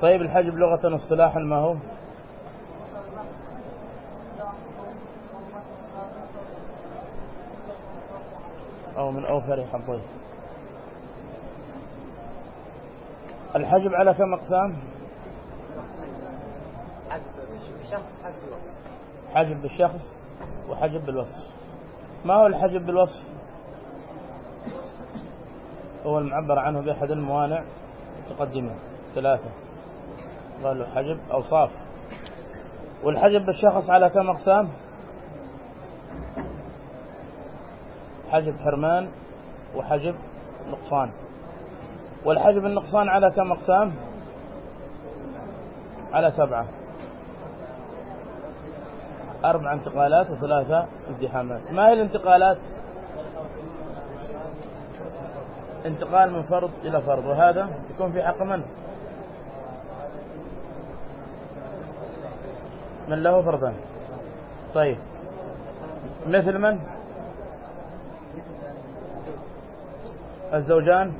طيب الحجب لغة واصطلاحا ما هو؟ أو من أوفر حظيه الحجب على كم أقسام؟ حجب بالشخص وحجب بالوصف. ما هو الحجب بالوصف؟ هو المعبر عنه بأحد الموانع تقدمه ثلاثة. قالوا حجب أوصاف والحجب بالشخص على كم أقسام؟ حجب حرمان وحجب نقصان. والحجب النقصان على كم أقسام؟ على سبعة. أربع انتقالات وثلاثة ازدحامات. ما هي الانتقالات؟ انتقال من فرض إلى فرض. وهذا يكون في حق من؟ من له فرضان طيب. مثل من؟ الزوجان؟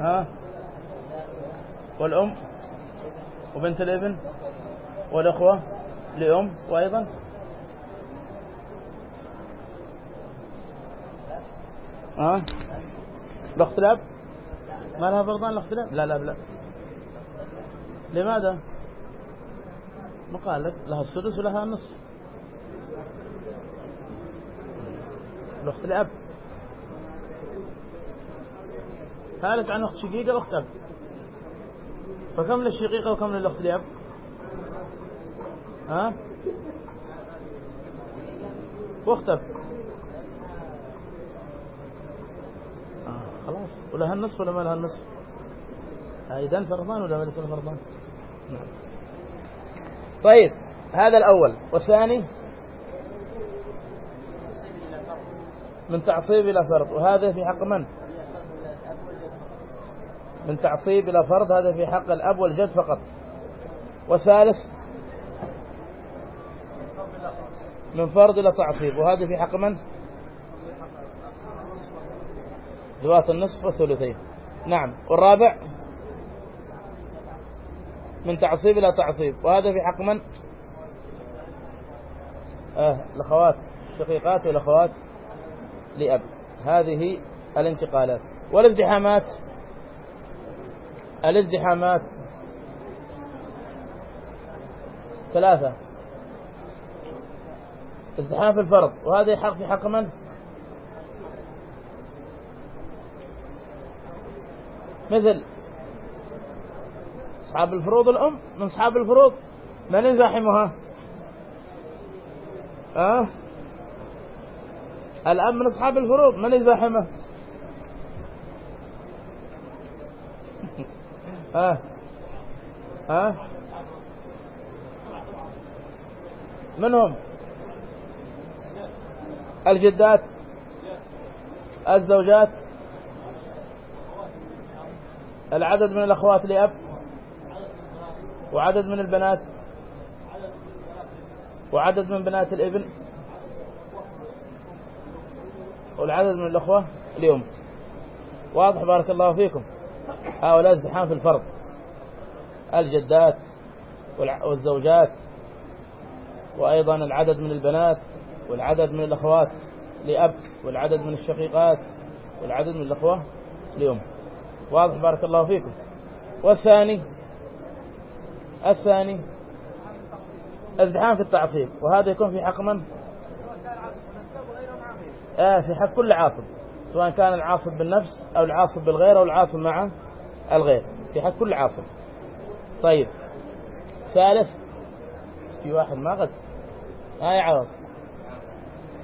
ها؟ والأم؟ وبنت الابن؟ والأخوة لأم وأيضا. ها؟ الأخت الأب ما لها فرضان الأخت الأب لا لا لا. لماذا؟ ما قال لك لها السدس ولها النصف. الأخت الأب ثالث عن أخت شقيقة وأخت أب فكم للشقيقة وكم للأخت الأب ها؟ وأخت أب آه خلاص. ولها النصف ولا ما لها النصف إذن فرضان ولا ما لك فرضان نعم. طيب هذا الأول. والثاني؟ من تعصيب إلى فرض. وهذا في حق من؟ من تعصيب إلى فرض. هذا في حق الأب والجد فقط. والثالث؟ من فرض إلى تعصيب وهذا في حق من؟ ذوات النصف والثلثين. نعم. والرابع؟ من تعصيب إلى تعصيب وهذا في حق من؟ آه الأخوات الشقيقات والأخوات لأب. هذه الانتقالات. والازدحامات؟ الازدحامات. ثلاثة. ازدحام في الفرض. وهذا حق في حق من؟ مثل أصحاب الفروض الأم من أصحاب الفروض. من يزاحمها؟ أه؟ الأب من أصحاب الفروض. من يزاحمه ها؟ ها؟ من هم الجدات الزوجات العدد من الأخوات لأب وعدد من البنات وعدد من بنات الإبن والعدد من الأخوة اليوم. واضح؟ بارك الله فيكم. هؤلاء ازدحام في الفرض. الجدات والزوجات وأيضا العدد من البنات والعدد من الأخوات لأب والعدد من الشقيقات والعدد من الأخوة لأم. واضح بارك الله فيكم. والثاني الثاني ازدحام في التعصيب. وهذا يكون في حق من؟ آه في حق كل عاصب سواء كان العاصب بالنفس أو العاصب بالغير أو العاصب مع الغير. في حق كل عاصب طيب ثالث في واحد ما قد هاي عوض.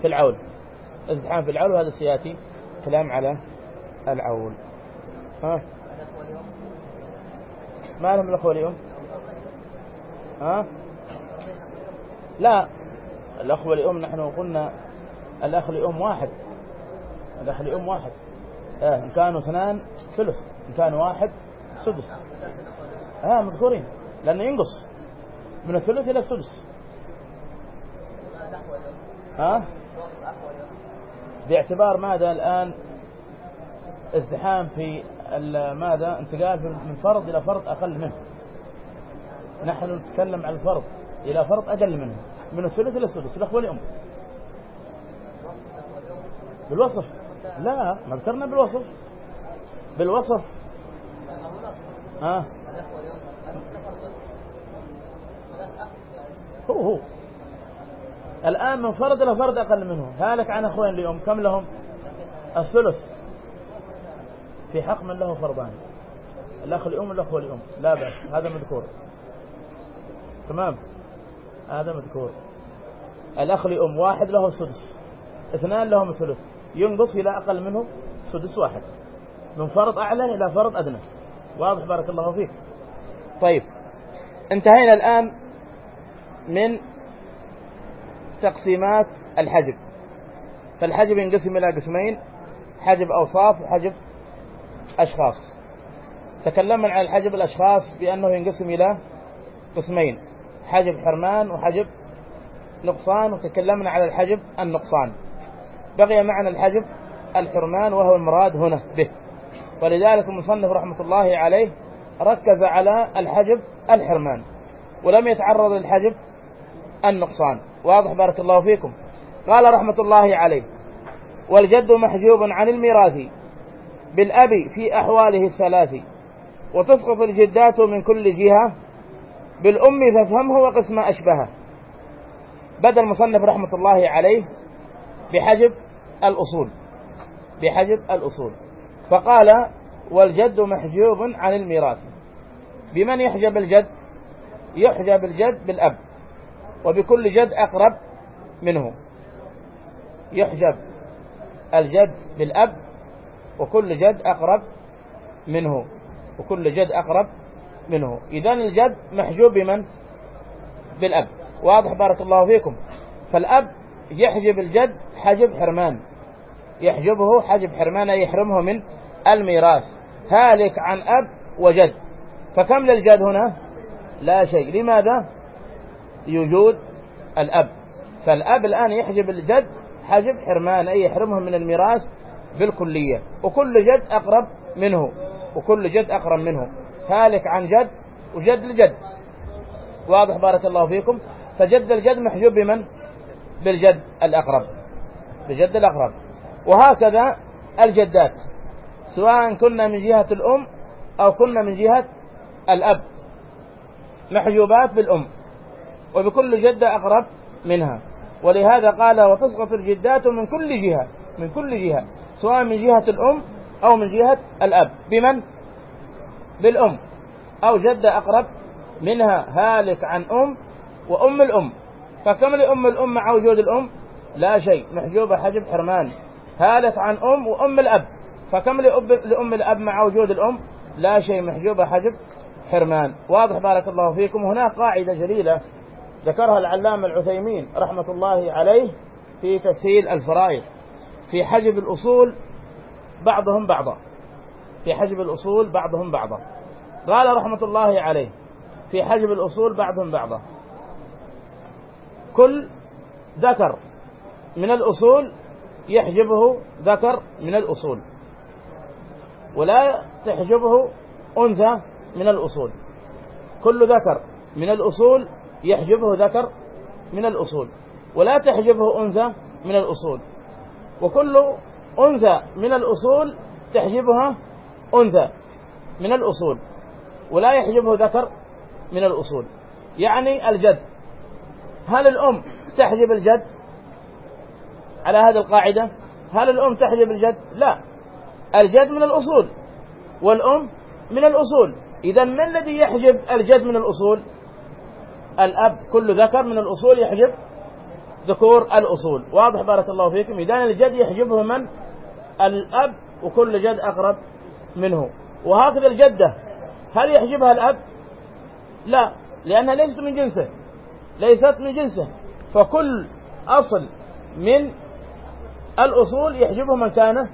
في العول. ازدحام في العول وهذا سيأتي كلام على العول. ها؟ ما لهم الأخوة اليوم؟ ها؟ لا الأخوة اليوم نحن قلنا الأخ لام واحد. الأخ لام واحد. آه. إن كانوا اثنان ثلث. إن كان واحد السدس آه مذكورين. لأنه ينقص. من الثلث إلى السدس. ها؟ باعتبار ماذا الآن ازدحام في ماذا؟ انتقال من فرض إلى فرض أقل منه. نحن نتكلم عن الفرض إلى فرض أقل منه. من الثلث إلى السدس الأخوة لأم بالوصف. لا ما ذكرنا بالوصف. بالوصف. ها؟ هو هو. الآن من فرد إلى فرد أقل منه هالك عن أخوين لأم كم لهم؟ الثلث. في حق من له فرضان. الأخ لأم والأخ لأم لا بأس هذا مذكور. تمام؟ هذا مذكور. الأخ لأم واحد له السدس اثنان لهم الثلث ينقص إلى أقل منه سدس واحد. من فرض أعلى إلى فرض أدنى. واضح بارك الله فيك. طيب. انتهينا الآن من تقسيمات الحجب. فالحجب ينقسم إلى قسمين حجب أوصاف وحجب أشخاص. تكلمنا عن الحجب الأشخاص بأنه ينقسم إلى قسمين حجب حرمان وحجب نقصان وتكلمنا على الحجب النقصان. بقي معنا الحجب الحرمان وهو المراد هنا به. ولذلك المصنف رحمة الله عليه ركز على الحجب الحرمان ولم يتعرض للحجب النقصان. واضح بارك الله فيكم. قال رحمة الله عليه والجد محجوب عن الميراث بالأب في أحواله الثلاث وتسقط الجدات من كل جهة بالأم فافهمه وقسم أشبهه. بدل المصنف رحمة الله عليه بحجب الأصول بحجب الأصول. فقال والجد محجوب عن الميراث. بمن يحجب الجد؟ يحجب الجد بالأب. وبكل جد أقرب منه يحجب الجد بالأب وكل جد أقرب منه. وكل جد أقرب منه. إذا الجد محجوب بمن؟ بالأب. واضح بارك الله فيكم. فالأب يحجب الجد حجب حرمان. يحجبه حجب حرمان يحرمه من الميراث. هالك عن أب وجد. فكم للجد هنا؟ لا شيء. لماذا؟ يوجود الأب. فالأب الآن يحجب الجد حجب حرمان أي يحرمه من الميراث بالكلية. وكل جد أقرب منه. وكل جد أقرب منه. هالك عن جد وجد لجد واضح بارك الله فيكم. فجد الجد محجوب بمن؟ بالجد الأقرب. بجد الأقرب. وهكذا الجدات. سواء كنا من جهة الأم أو كنا من جهة الأب. محجوبات بالأم. وبكل جدة أقرب منها. ولهذا قال وتسقط الجدات من كل جهة من كل جهة سواء من جهة الأم أو من جهة الأب. بمن؟ بالأم. أو جدة أقرب منها هالك عن أم وأم الأم. فكم لأم الأم مع وجود الأم؟ لا شيء. محجوبة حجب حرمان. هالك عن أم وأم الأب. فكم لأم الأب مع وجود الأم؟ لا شيء. محجوبة حجب حرمان. واضح بارك الله فيكم. هناك قاعدة جليلة ذكرها العلامة العثيمين رحمة الله عليه في تسهيل الفرائض. في حجب الأصول بعضهم بعضا. في حجب الأصول بعضهم بعضا. قال رحمة الله عليه في حجب الأصول بعضهم بعضا. كل ذكر من الأصول يحجبه ذكر من الأصول. ولا تحجبه أنثى من الأصول. كل ذكر من الأصول يحجبه ذكر من الأصول ولا تحجبه أنثى من الأصول. وكل أنثى من الأصول تحجبها أنثى من الأصول ولا يحجبه ذكر من الأصول. يعني الجد هل الأم تحجب الجد على هذه القاعدة؟ هل الأم تحجب الجد؟ لا الجد من الأصول والأم من الأصول. إذا ما الذي يحجب الجد من الأصول؟ الأب كل ذكر من الأصول يحجب ذكور الأصول. واضح بارك الله فيكم. إذا الجد يحجبه من؟ الأب وكل جد أقرب منه. وهكذا الجدة. هل يحجبها الأب؟ لا لأنها ليست من جنسه. ليست من جنسه. فكل أصل من الأصول يحجبه من كان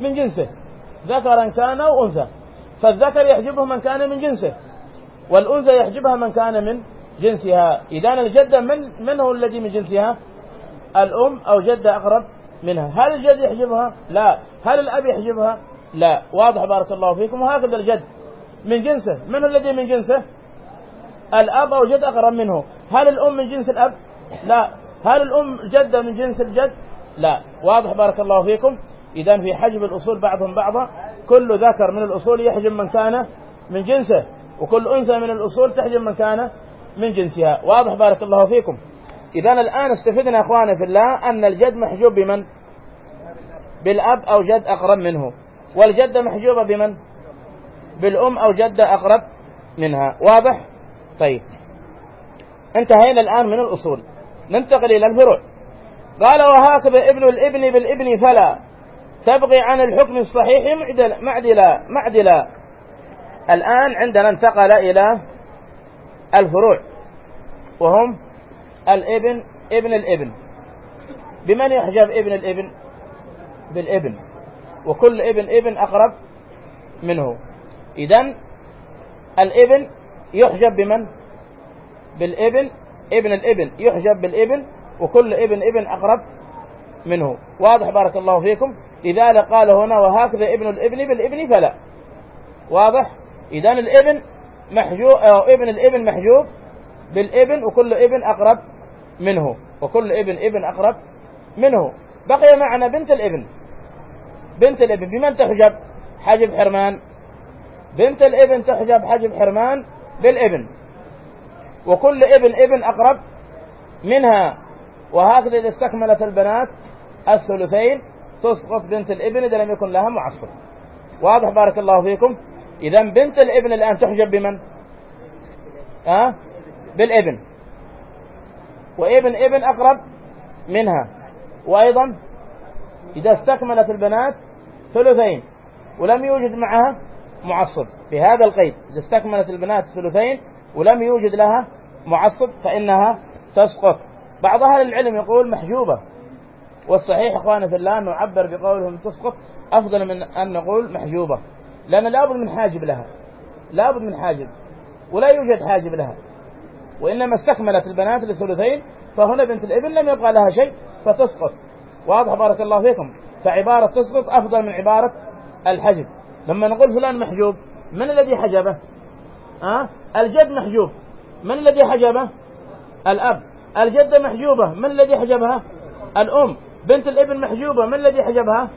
من جنسه. ذكرا كان أو أنثى. فالذكر يحجبه من كان من جنسه. والأنثى يحجبها من كان من جنسها. إذا الجدة من من هو الذي من جنسها؟ الأم أو جدة أقرب منها. هل الجد يحجبها؟ لا. هل الأب يحجبها؟ لا. واضح بارك الله فيكم. وهكذا الجد من جنسه. من الذي من جنسه؟ الأب أو جد أقرب منه. هل الأم من جنس الأب؟ لا. هل الأم جدة من جنس الجد؟ لا. واضح بارك الله فيكم. إذا في حجب الأصول بعضهم بعضا. كل ذكر من الأصول يحجب من كان من جنسه. وكل أنثى من الأصول تحجب من كان من جنسها. واضح بارك الله فيكم. إذا الآن استفدنا أخواني في الله أن الجد محجوب بمن؟ بالأب أو جد أقرب منه. والجدة محجوبة بمن؟ بالأم أو جدة أقرب منها. واضح؟ طيب. انتهينا الآن من الأصول. ننتقل إلى الفروع. قال وهكذا ابن الإبن بالإبن فلا. تبغي عن الحكم الصحيح معدلا معدلا معدلا. الآن عندنا انتقل إلى الفروع وهم الإبن ابن الإبن. بمن يحجب ابن الإبن؟ بالإبن. وكل ابن ابن أقرب منه. إذا الإبن يحجب بمن؟ بالإبن ابن الإبن. يحجب بالإبن وكل ابن ابن أقرب منه. واضح بارك الله فيكم؟ لذلك قال هنا وهكذا ابن الإبن بالإبن فلا. واضح؟ إذا الإبن محجوب أو ابن الابن محجوب بالابن وكل ابن أقرب منه وكل ابن ابن أقرب منه. بقي معنا بنت الابن. بنت الابن بمن تحجب؟ حجب حرمان. بنت الابن تحجب حجب حرمان بالابن. وكل ابن ابن أقرب منها. وهكذا إذا استكملت البنات الثلثين تسقط بنت الابن إذا لم يكن لها معصب. واضح بارك الله فيكم؟ إذا بنت الإبن الآن تحجب بمن؟ أه؟ بالإبن. وإبن إبن أقرب منها. وأيضا إذا استكملت البنات ثلثين ولم يوجد معها معصب. بهذا القيد إذا استكملت البنات ثلثين ولم يوجد لها معصب فإنها تسقط. بعض أهل العلم يقول محجوبة. والصحيح إخوانا في الله أن نعبر بقولهم تسقط أفضل من أن نقول محجوبة. لأن لابد من حاجب لها. لابد من حاجب. ولا يوجد حاجب لها. وإنما استكملت البنات للثلثين فهنا بنت الابن لم يبقى لها شيء فتسقط. واضح بارك الله فيكم. فعبارة تسقط أفضل من عبارة الحجب. لما نقول فلان محجوب من الذي حجبه؟ أه؟ الجد محجوب. من الذي حجبه؟ الأب. الجدة محجوبة من الذي حجبها؟ الأم. بنت الابن محجوبة من الذي حجبها؟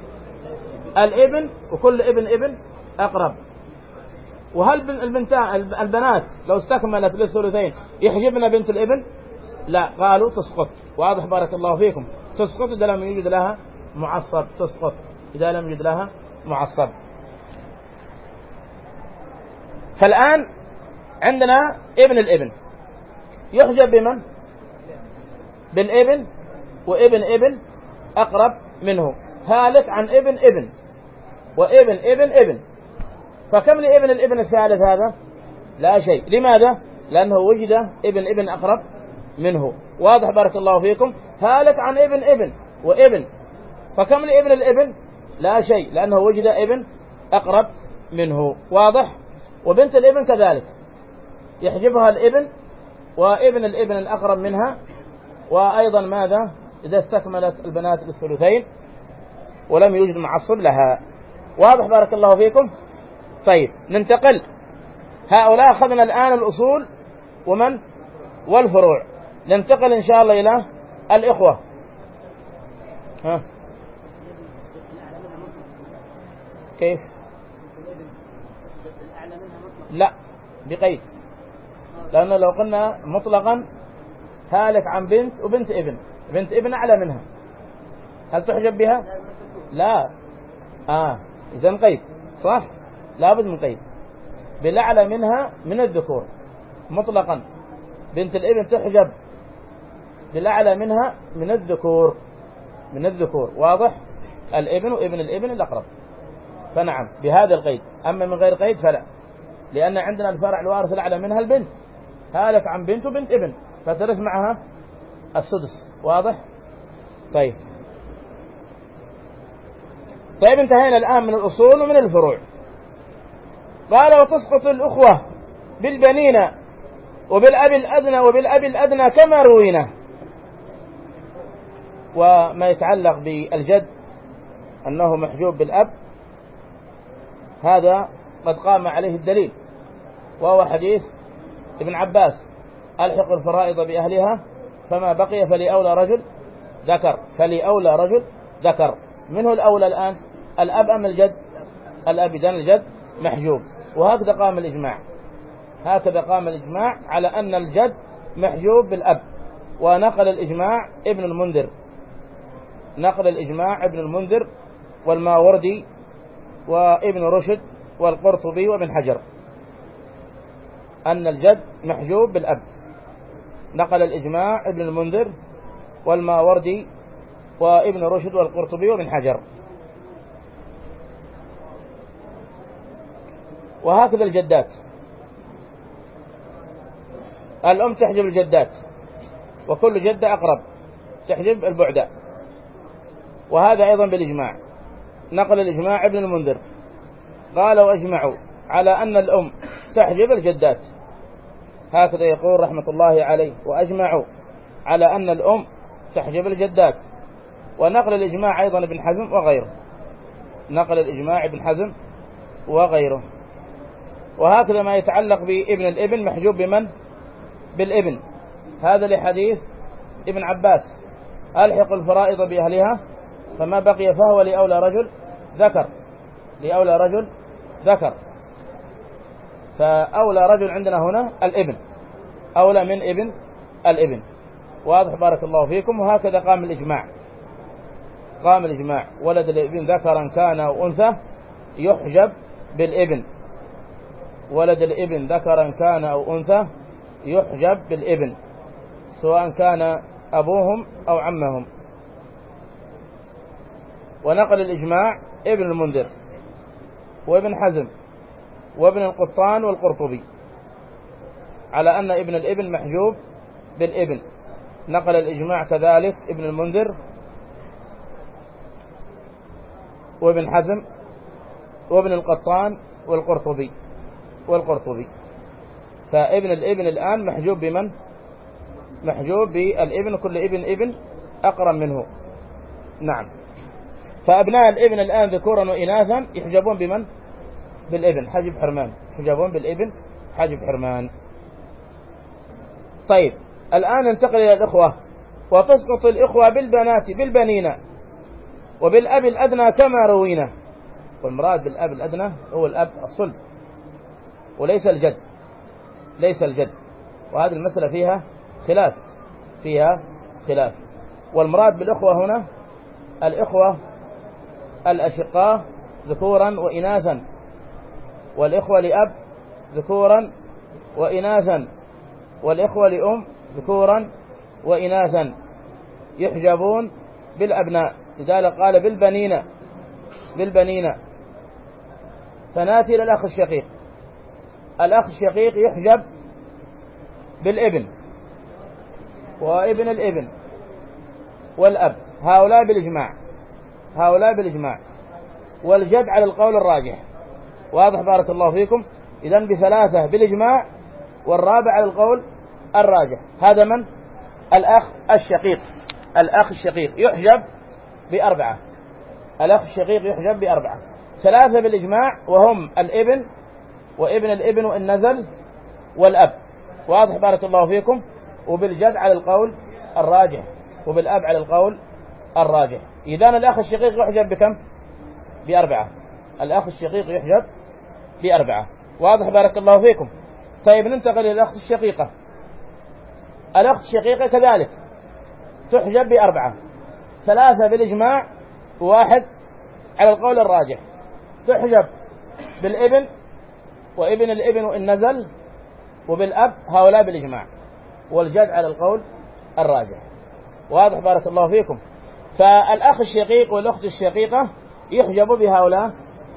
الابن وكل ابن ابن أقرب. وهل البنتان البنات لو استكملت للثلثين يحجبن بنت الابن لا. قالوا تسقط. واضح بارك الله فيكم. تسقط إذا لم يوجد لها معصب. تسقط إذا لم يوجد لها معصب. فالآن عندنا ابن الابن يحجب بمن؟ بالابن وابن ابن أقرب منه. هالك عن ابن ابن وابن ابن ابن فكم لابن الابن الثالث هذا؟ لا شيء. لماذا؟ لأنه وجد ابن ابن أقرب منه. واضح بارك الله فيكم. هالك عن ابن ابن وابن. فكم لابن الابن؟ لا شيء لأنه وجد ابن أقرب منه. واضح؟ وبنت الابن كذلك. يحجبها الابن وابن الابن الأقرب منها. وأيضا ماذا؟ إذا استكملت البنات الثلثين ولم يوجد معصب لها. واضح بارك الله فيكم؟ طيب ننتقل. هؤلاء أخذنا الآن الأصول ومن؟ والفروع. ننتقل إن شاء الله إلى الإخوة. ها؟ كيف؟ لا بقيد. لأنه لو قلنا مطلقا هالك عن بنت وبنت ابن. بنت ابن أعلى منها. هل تحجب بها؟ لا. آه إذا قيد صح؟ لابد من قيد بالأعلى منها من الذكور مطلقا. بنت الإبن تحجب. بالأعلى منها من الذكور من الذكور. واضح؟ الإبن وابن الإبن الأقرب. فنعم بهذا القيد. أما من غير قيد فلا. لأن عندنا الفرع الوارث الأعلى منها البنت. هالك عن بنت وبنت ابن. فترث معها السدس. واضح؟ طيب. طيب انتهينا الآن من الأصول ومن الفروع. قال وتسقط الأخوة بالبنين وبالأب الأدنى وبالأب الأدنى كما روينا. وما يتعلق بالجد أنه محجوب بالأب هذا قد قام عليه الدليل. وهو حديث ابن عباس ألحق الفرائض بأهلها فما بقي فلأولى رجل ذكر فلأولى رجل ذكر. منه الأولى الآن الأب أم الجد؟ الأب إذن الجد محجوب. وهكذا قام الإجماع. هكذا قام الإجماع على أن الجد محجوب بالأب ونقل الإجماع ابن المنذر. نقل الإجماع ابن المنذر والماوردي وابن رشد والقرطبي وابن حجر. أن الجد محجوب بالأب. نقل الإجماع ابن المنذر والماوردي وابن رشد والقرطبي وابن حجر. وهكذا الجدات. الأم تحجب الجدات وكل جدة أقرب تحجب البعداء وهذا أيضا بالإجماع. نقل الإجماع ابن المنذر. قال وأجمعوا على أن الأم تحجب الجدات. هكذا يقول رحمة الله عليه. وأجمعوا على أن الأم تحجب الجدات. ونقل الإجماع أيضا ابن حزم وغيره. نقل الإجماع ابن حزم وغيره. وهكذا ما يتعلق بابن الابن محجوب بمن؟ بالابن. هذا لحديث ابن عباس. ألحق الفرائض بأهلها فما بقي فهو لأولى رجل ذكر. لأولى رجل ذكر. فأولى رجل عندنا هنا الابن. أولى من ابن الابن. واضح بارك الله فيكم. وهكذا قام الإجماع. قام الإجماع. ولد الابن ذكرا كان أو أنثى يحجب بالابن. ولد الإبن ذكرا كان أو أنثى يحجب بالإبن سواء كان أبوهم أو عمهم. ونقل الإجماع ابن المنذر وابن حزم وابن القطان والقرطبي على أن ابن الإبن محجوب بالإبن. نقل الإجماع كذلك ابن المنذر وابن حزم وابن القطان والقرطبي. والقرطبي. فابن الابن الآن محجوب بمن؟ محجوب بالابن كل ابن ابن أقرب منه. نعم. فأبناء الابن الآن ذكورا وإناثا يحجبون بمن؟ بالابن. حجب حرمان. يحجبون بالابن حجب حرمان. طيب. الآن ننتقل إلى الإخوة. وتسقط الإخوة بالبنات بالبنين. وبالأب الأدنى كما روينا. والمراد بالأب الأدنى هو الأب الصلب. وليس الجد. ليس الجد. وهذه المسألة فيها خلاف. فيها خلاف. والمراد بالإخوة هنا الإخوة الأشقاء ذكورا وإناثا. والإخوة لأب ذكورا وإناثا. والإخوة لأم ذكورا وإناثا. يحجبون بالأبناء. لذلك قال بالبنين. بالبنين. فناتي إلى الأخ الشقيق. الأخ الشقيق يحجب بالإبن وإبن الإبن والأب هؤلاء بالإجماع هؤلاء بالإجماع والجد على القول الراجح. واضح بارك الله فيكم. إذا بثلاثة بالإجماع والرابع على القول الراجح. هذا من؟ الأخ الشقيق. الأخ الشقيق يحجب بأربعة. الأخ الشقيق يحجب بأربعة. ثلاثة بالإجماع وهم الإبن وابن الابن وإن نزل والأب. واضح بارك الله فيكم. وبالجد على القول الراجح. وبالأب على القول الراجح. إذا الأخ الشقيق يحجب بكم؟ بأربعة. الأخ الشقيق يحجب بأربعة. واضح بارك الله فيكم. طيب ننتقل إلى الأخت الشقيقة. الأخت الشقيقة كذلك تحجب بأربعة. ثلاثة بالإجماع وواحد على القول الراجح. تحجب بالابن وابن الابن وإن نزل وبالأب هؤلاء بالإجماع والجد على القول الراجح. واضح بارك الله فيكم. فالأخ الشقيق والأخت الشقيقة يحجب بهؤلاء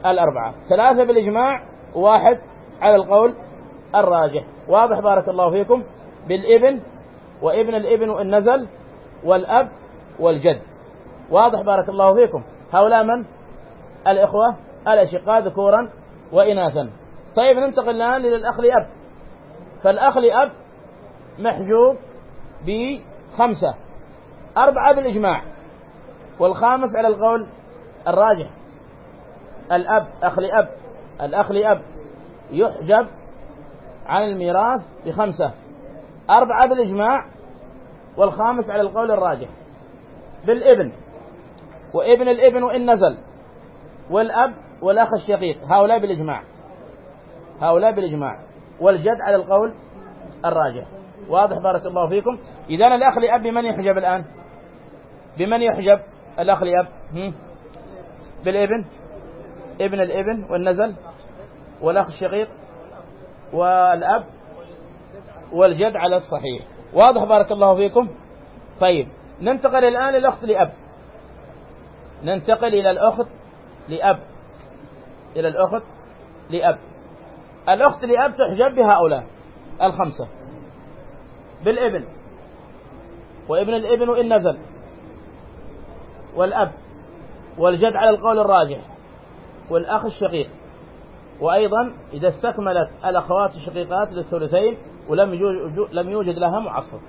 الأربعة. ثلاثة بالإجماع وواحد على القول الراجح. واضح بارك الله فيكم. بالابن وابن الابن وإن نزل والأب والجد. واضح بارك الله فيكم. هؤلاء من؟ الإخوة الأشقاء ذكورا وإناثا. طيب ننتقل الآن إلى الأخ لأب. فالأخ لأب محجوب بخمسة. أربعة بالإجماع. والخامس على القول الراجح. الأب أخ لأب. الأخ لأب يحجب عن الميراث بخمسة. أربعة بالإجماع. والخامس على القول الراجح. بالإبن. وإبن الإبن وإن نزل. والأب والأخ الشقيق. هؤلاء بالإجماع. هؤلاء بالإجماع. والجد على القول الراجح. واضح بارك الله فيكم. إذا الأخ لأب بمن يحجب الآن؟ بمن يحجب الأخ لأب؟ بالإبن؟ ابن الإبن والنزل؟ والأخ الشقيق؟ والأب؟ والجد على الصحيح. واضح بارك الله فيكم؟ طيب ننتقل الآن للأخت لأب. ننتقل إلى الأخت لأب. إلى الأخت لأب. الأخت لأب تحجب بهؤلاء الخمسة بالإبن وإبن الإبن إن نزل والأب والجد على القول الراجح والأخ الشقيق وأيضا إذا استكملت الأخوات الشقيقات للثلثين ولم يوجد, لم يوجد لها معصب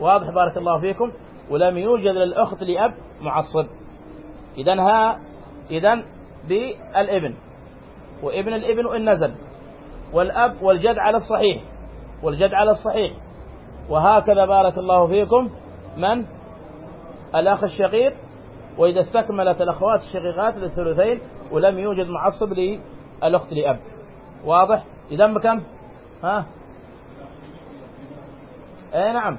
واضح بارك الله فيكم ولم يوجد للأخت لأب معصب إذا ها إذا بالإبن وابن الابن إن نزل. والأب والجد على الصحيح. والجد على الصحيح. وهكذا بارك الله فيكم. من؟ الأخ الشقيق. وإذا استكملت الأخوات الشقيقات للثلثين ولم يوجد معصب للأخت لأب. واضح؟ إذا بكم؟ ها؟ اي نعم.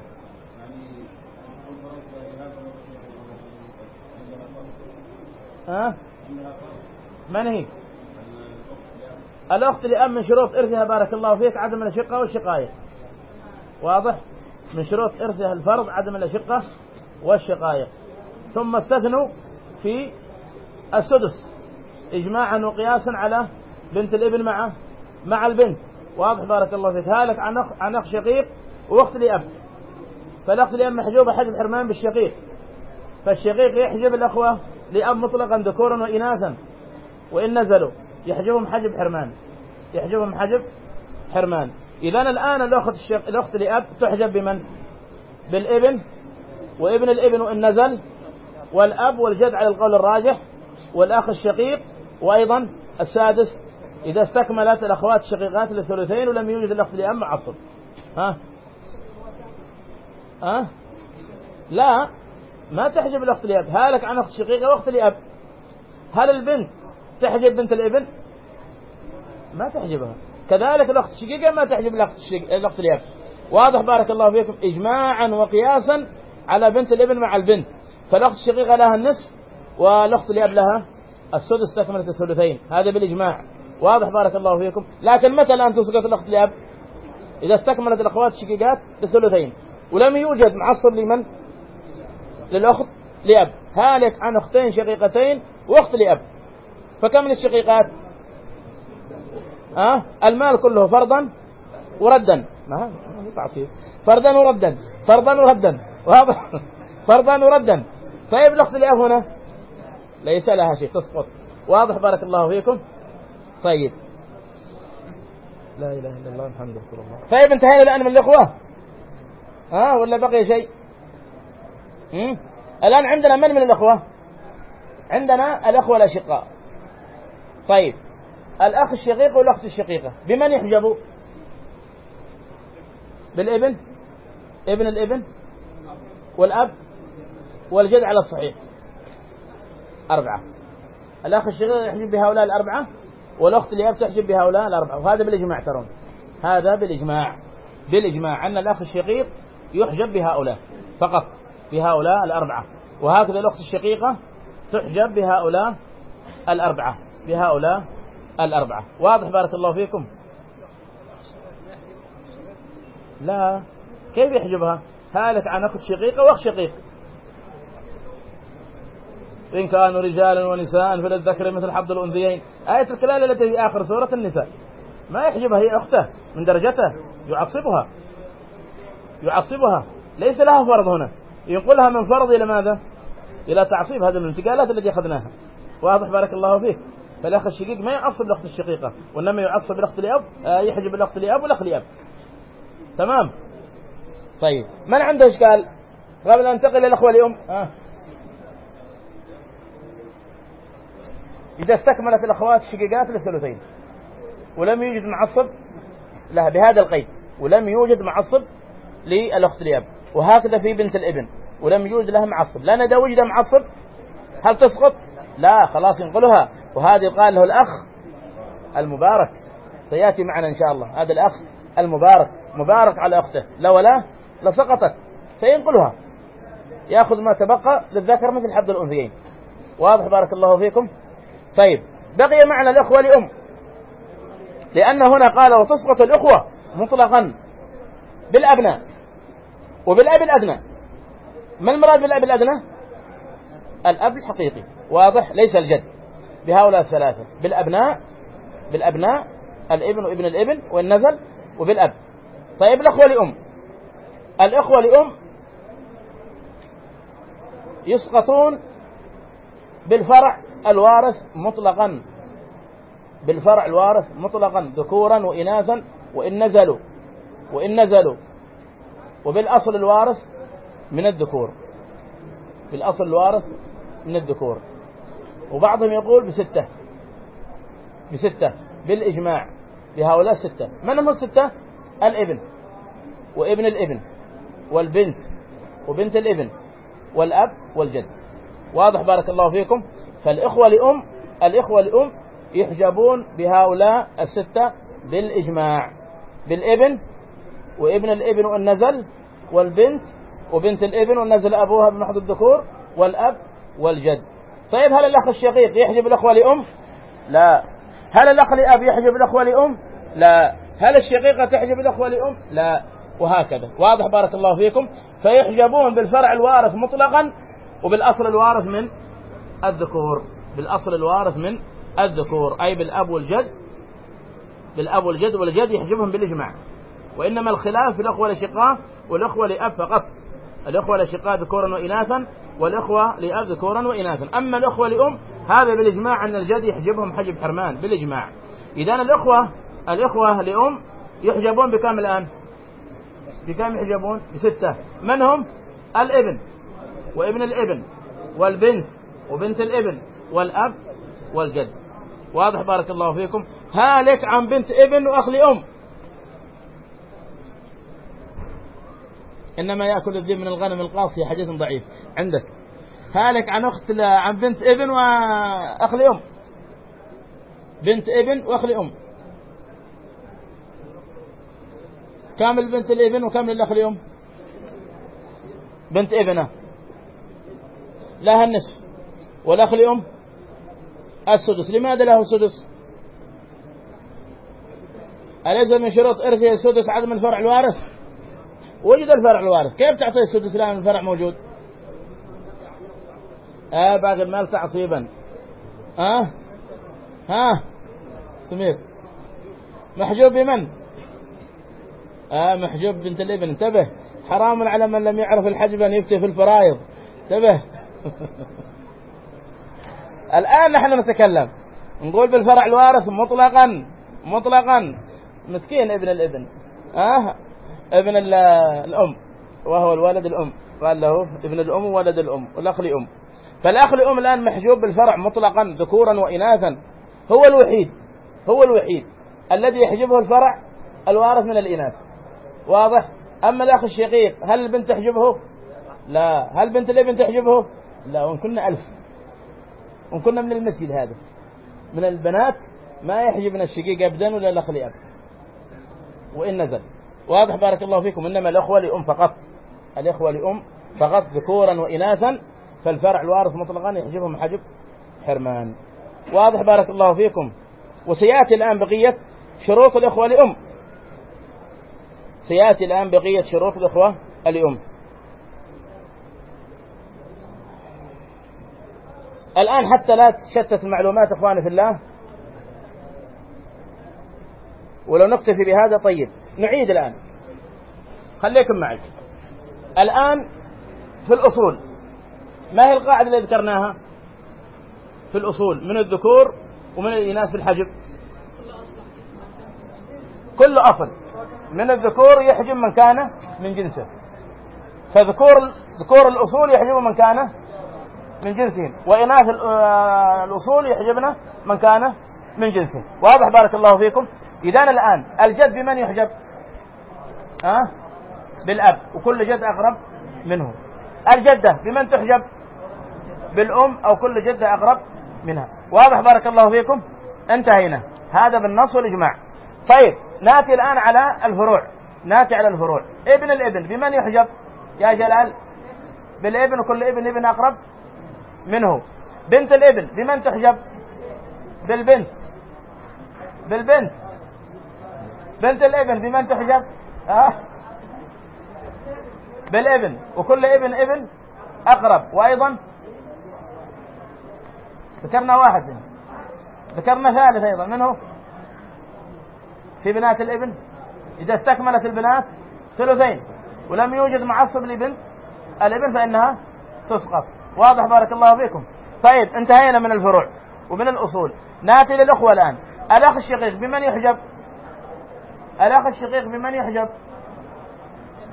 ها؟ من هي؟ الأخت لأم من شروط إرثها بارك الله فيك عدم الأشقة والشقاية. واضح؟ من شروط إرثها الفرض عدم الأشقة والشقاية. ثم استثنوا في السدس إجماعا وقياسا على بنت الابن مع مع البنت. واضح؟ بارك الله فيك. هالك عن أخ عن أخ شقيق وأخت لأب. فالأخت لأب محجوبة حجب حرمان بالشقيق. فالشقيق يحجب الأخوة لأب مطلقا ذكورا وإناثا وإن نزلوا. يحجبهم حجب حرمان. يحجبهم حجب حرمان. إذا الآن الأخت الشق... الأخت لأب تحجب بمن؟ بالإبن. وإبن الإبن وإن نزل. والأب والجد على القول الراجح. والأخ الشقيق. وأيضا السادس. إذا استكملت الأخوات الشقيقات للثلثين ولم يوجد الأخت لأب معصب ها؟ ها؟ لا. ما تحجب الأخت لأب. هالك عن أخت شقيقة وأخت لأب. هل البنت تحجب بنت الابن ما تحجبها. كذلك الأخت الشقيقة ما تحجب الأخت الأخت الأب واضح بارك الله فيكم إجماعا وقياسا على بنت الابن مع البنت. فالأخت الشقيقة لها النصف والأخت الأب لها السدس تكملة الثلثين. هذا بالإجماع. واضح بارك الله فيكم. لكن متى الآن تسقط الأخت الأب إذا استكملت الأخوات الشقيقات بالثلثين ولم يوجد معصب لمن؟ للأخت لأب هالك عن أختين شقيقتين وأخت لأب فكم من الشقيقات؟ أه؟ المال كله فرضا وردا. ما فرضا وردا فرضا وردا واضح؟ فرضا وردا طيب الأخت الأب هنا؟ ليس لها شيء. تسقط. واضح؟ بارك الله فيكم. طيب. لا إله إلا الله محمد رسول الله. طيب انتهينا الآن من الإخوة. ها؟ ولا بقي شيء؟ الآن عندنا من من الأخوة؟ عندنا الأخوة الأشقاء. طيب. الأخ الشقيق والأخت الشقيقة بمن يحجبوا بالابن؟ ابن الابن؟ والأب؟ والجد على الصحيح. أربعة. الأخ الشقيق يحجب بهؤلاء الأربعة والأخت الأب تحجب بهؤلاء الأربعة. وهذا بالإجماع ترون. هذا بالإجماع. بالإجماع أن الأخ الشقيق يحجب بهؤلاء فقط بهؤلاء الأربعة. وهكذا الأخت الشقيقة تحجب بهؤلاء الأربعة. بهؤلاء الأربعة. واضح بارك الله فيكم؟ لا. كيف يحجبها؟ هالك عن أخت شقيقة وأخ شقيق. إن كانوا رجالا ونساء فللذكر مثل حظ الأنثيين. آية الكلال التي في آخر سورة النساء. ما يحجبها هي أخته من درجته؟ يعصبها. يعصبها. ليس لها فرض هنا. ينقلها من فرض إلى ماذا؟ إلى تعصيب هذه الانتقالات التي أخذناها. واضح بارك الله فيك. فالأخ الشقيق ما يعصب الأخت الشقيقة وإنما يعصب الأخت الأب آه، يحجب الأخت الأب والأخ الأب تمام؟ طيب من عنده إشكال؟ قبل أن انتقل الأخوة اليوم. آه. إذا استكملت الأخوات الشقيقات للثلثين ولم يوجد معصب لها بهذا القيد ولم يوجد معصب للأخت الأب وهكذا في بنت الإبن ولم يوجد لها معصب. لأن إذا وجد معصب؟ هل تسقط؟ لا خلاص ينقلها وهذا قال له الأخ المبارك. سيأتي معنا إن شاء الله. هذا الأخ المبارك. مبارك على أخته. لا ولا؟ لسقطت سينقلها. يأخذ ما تبقى للذكر مثل حد الأنثيين. واضح بارك الله فيكم؟ طيب. بقي معنا الأخوة لأم. لأن هنا قال وتسقط الأخوة مطلقا بالأبناء. وبالأب الأدنى. ما المراد بالأب الأدنى؟ الأب الحقيقي. واضح؟ ليس الجد. بهؤلاء الثلاثة بالأبناء بالأبناء الابن وابن الابن والنزل وبالأب. طيب الأخوة لأم. الأخوة لأم يسقطون بالفرع الوارث مطلقا. بالفرع الوارث مطلقا ذكورا وإناثا وإن نزلوا وإن نزلوا. وبالأصل الوارث من الذكور. بالأصل الوارث من الذكور. وبعضهم يقول بستة. بستة. بالإجماع. بهؤلاء ستة. من هم الستة؟ الإبن. وابن الإبن. والبنت. وبنت الإبن. والأب والجد. واضح بارك الله فيكم؟ فالإخوة لأم الإخوة لأم يحجبون بهؤلاء الستة بالإجماع. بالإبن وابن الإبن والنزل والبنت وبنت الإبن والنزل أبوها بمحض الذكور والأب والجد. طيب هل الأخ الشقيق يحجب الأخوة لأم لا. هل الأخ لأب يحجب الأخوة لأم لا. هل الشقيقة تحجب الأخوة لأم لا. وهكذا. واضح بارك الله فيكم. فيحجبون بالفرع الوارث مطلقا وبالأصل الوارث من الذكور. بالأصل الوارث من الذكور أي بالأب والجد. بالأب والجد والجد يحجبهم بالإجماع. وإنما الخلاف في الأخوة الأشقاء والأخوة لأب فقط. الأخوة الأشقاء ذكورا وإناثا والأخوة لأب ذكورا وإناثا. أما الأخوة لأم هذا بالإجماع أن الجد يحجبهم حجب حرمان بالإجماع. إذا الأخوة الأخوة لأم يحجبون بكم الآن؟ بكم يحجبون؟ بستة. من هم؟ الإبن. وابن الإبن. والبنت. وبنت الإبن. والأب والجد. واضح بارك الله فيكم. هالك عن بنت إبن وأخ لأم. إنما يأكل الذئب من الغنم القاصية حديث ضعيف. عندك. هالك عن أخت عن بنت ابن وأخ لأم. بنت ابن وأخ لأم. كامل بنت الابن وكامل الأخ لأم. بنت ابنة. لها النصف. والأخ لأم السدس. لماذا له السدس؟ أليس من شروط إرثه السدس عدم الفرع الوارث؟ وجد الفرع الوارث. كيف تعطيه السدس الآن الفرع موجود. آه باقي المال تعصيبا. آه؟ ها؟ سمير. محجوب بمن؟ آه محجوب بنت الابن. انتبه. حرام على من لم يعرف الحجب أن يفتي في الفرائض. انتبه. الآن نحن نتكلم. نقول بالفرع الوارث مطلقا. مطلقا. مسكين ابن الابن. آه؟ ابن الأم وهو الولد الأم. قال له ابن الأم وولد الأم والأخ لأم. فالأخ لأم الآن محجوب بالفرع مطلقا ذكورا وإناثا. هو الوحيد هو الوحيد الذي يحجبه الفرع الوارث من الإناث. واضح؟ أما الأخ الشقيق هل البنت تحجبه؟ لا. هل بنت الابن تحجبه؟ لا. وإن كنا ألف وإن كنا من المسجد هذا. من البنات ما يحجبنا الشقيق أبدا ولا الأخ لأب. وإن نزل. واضح بارك الله فيكم إنما الأخوة لأم فقط. الإخوة لأم فقط ذكورا وإناثا فالفرع الوارث مطلقا يحجبهم حجب حرمان. واضح بارك الله فيكم. وسيأتي الآن بقية شروط الإخوة لأم. سيأتي الآن بقية شروط الإخوة لأم. الآن حتى لا تشتت المعلومات إخواني في الله ولو نكتفي بهذا طيب نعيد الآن. خليكم معي. الآن في الأصول. ما هي القاعدة اللي ذكرناها؟ في الأصول. من الذكور ومن الإناث في الحجب كل أصل. من الذكور يحجب من كان من جنسه. فذكور ذكور الأصول يحجب من كان من جنسهم وإناث آه، الأصول يحجبن من كان من جنسه. واضح بارك الله فيكم؟ إذا الآن الجد بمن يحجب؟ ها؟ أه؟ بالأب وكل جد أقرب منه. الجدة بمن تحجب؟ بالأم أو كل جدة أقرب منها. واضح بارك الله فيكم؟ انتهينا. هذا بالنص والإجماع. طيب نأتي الآن على الفروع. نأتي على الفروع. ابن الإبن بمن يحجب؟ يا جلال. بالإبن وكل إبن إبن أقرب منه. بنت الإبن بمن تحجب؟ بالبنت. بالبنت. بنت الابن بمن تحجب آه. بالابن وكل ابن ابن أقرب. وأيضا ذكرنا واحد ذكرنا ثالث أيضا. من هو؟ في بنات الابن. إذا استكملت البنات ثلثين. ولم يوجد معصب لبنت الابن فإنها تسقط. واضح بارك الله فيكم. طيب انتهينا من الفروع ومن الأصول. ناتي للأخوة الآن. الأخ الشقيق بمن يحجب؟ الأخ الشقيق بمن يحجب؟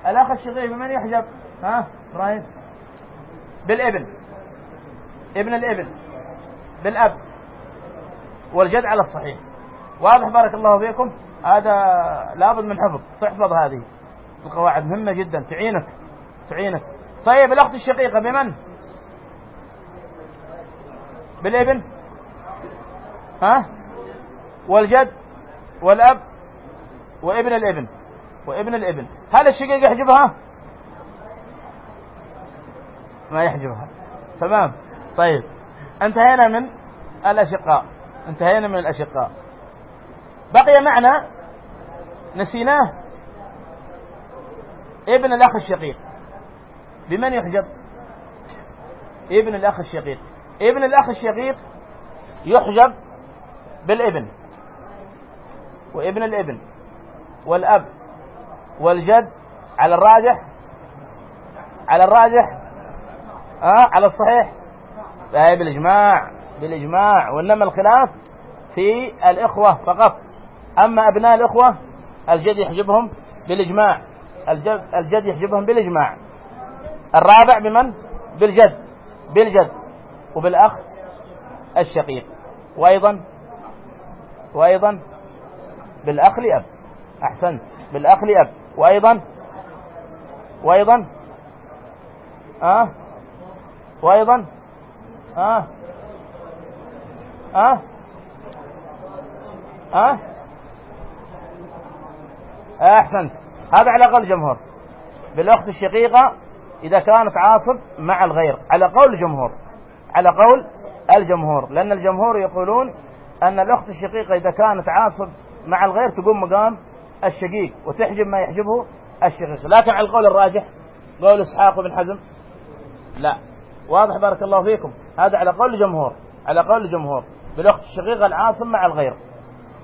الأخ الشقيق بمن يحجب؟ ها؟ إبراهيم بالابن ابن الابن بالأب. والجد على الصحيح. واضح بارك الله فيكم. هذا لابد من حفظ. تحفظ هذه. القواعد مهمة جدا. تعينك. تعينك. طيب الأخت الشقيقة بمن؟ بالابن ها؟ والجد. والأب. وابن الابن. وابن الابن. هل الشقيق يحجبها؟ ما يحجبها. تمام. طيب. انتهينا من الأشقاء. انتهينا من الأشقاء. بقي معنا نسيناه. ابن الأخ الشقيق. بمن يحجب؟ ابن الأخ الشقيق. ابن الأخ الشقيق يحجب بالابن. وابن الابن. والأب والجد على الراجح؟ على الراجح؟ آه على الصحيح؟ لا بالإجماع بالإجماع. وإنما الخلاف في الإخوة فقط. أما أبناء الإخوة الجد يحجبهم بالإجماع. الجد, الجد يحجبهم بالإجماع. الرابع بمن؟ بالجد. بالجد. وبالأخ الشقيق. وأيضا وأيضا بالأخ لأب. أحسنت. بالأخ لأب. وأيضا؟ وأيضا؟ آه؟ وأيضا؟ آه؟ آه؟ آه؟ أحسنت. هذا على قول الجمهور. بالأخت الشقيقة إذا كانت عاصب مع الغير. على قول الجمهور. على قول الجمهور. لأن الجمهور يقولون أن الأخت الشقيقة إذا كانت عاصب مع الغير تقوم مقام الشقيق وتحجب ما يحجبه الشقيق. لكن على القول الراجح قول إسحاق بن حزم لا. واضح بارك الله فيكم. هذا على قول الجمهور على قول الجمهور. بالأخت الشقيقة العاصم مع الغير.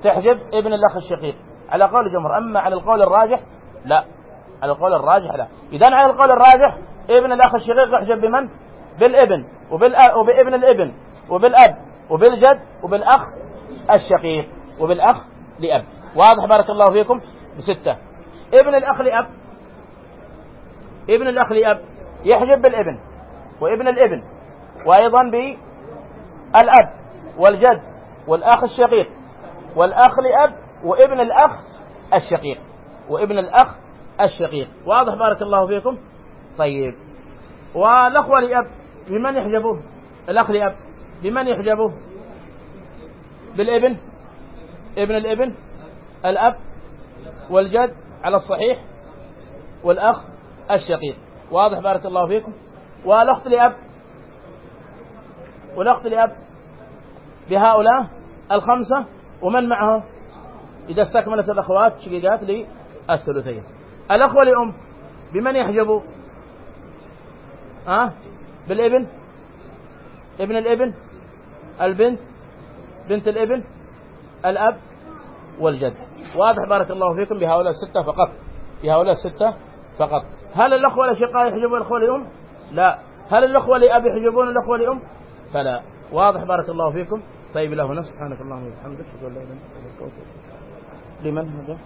تحجب ابن الأخ الشقيق. على قول الجمهور. أما على القول الراجح لا. على القول الراجح لا. إذا على القول الراجح ابن الأخ الشقيق يحجب بمن؟ بالابن. وبابن الابن وبالأب وبالجد وبالأخ الشقيق وبالأخ لأب. واضح بارك الله فيكم؟ بستة. ابن الأخ لأب. ابن الأخ لأب. يحجب بالابن. وابن الابن. وأيضا بالأب والجد والأخ الشقيق. والأخ لأب وابن الأخ الشقيق. وابن الأخ الشقيق. واضح بارك الله فيكم؟ طيب. والأخوة لأب. بمن يحجبه؟ الأخ لأب. بمن يحجبه؟ بالابن. ابن الابن. الأب والجد على الصحيح والأخ الشقيق. واضح بارك الله فيكم. والأخت لأب والأخت لأب بهؤلاء الخمسة ومن معهم؟ إذا استكملت الأخوات شقيقات للثلثين. الأخوة لأم بمن يحجبوا ها؟ أه؟ بالإبن؟ ابن الإبن؟ البنت؟ بنت الإبن؟ الأب والجد. واضح بارك الله فيكم بهؤلاء الستة فقط. بهؤلاء الستة فقط. هل الأخوة الأشقاء يحجبون الأخوة لأم؟ لا. هل الأخوة لأب يحجبون الأخوة لأم؟ فلا. واضح بارك الله فيكم. طيب له نفس. سبحانك اللهم وبحمدك. اشهد ان لا اله الا انت. لمن هذا؟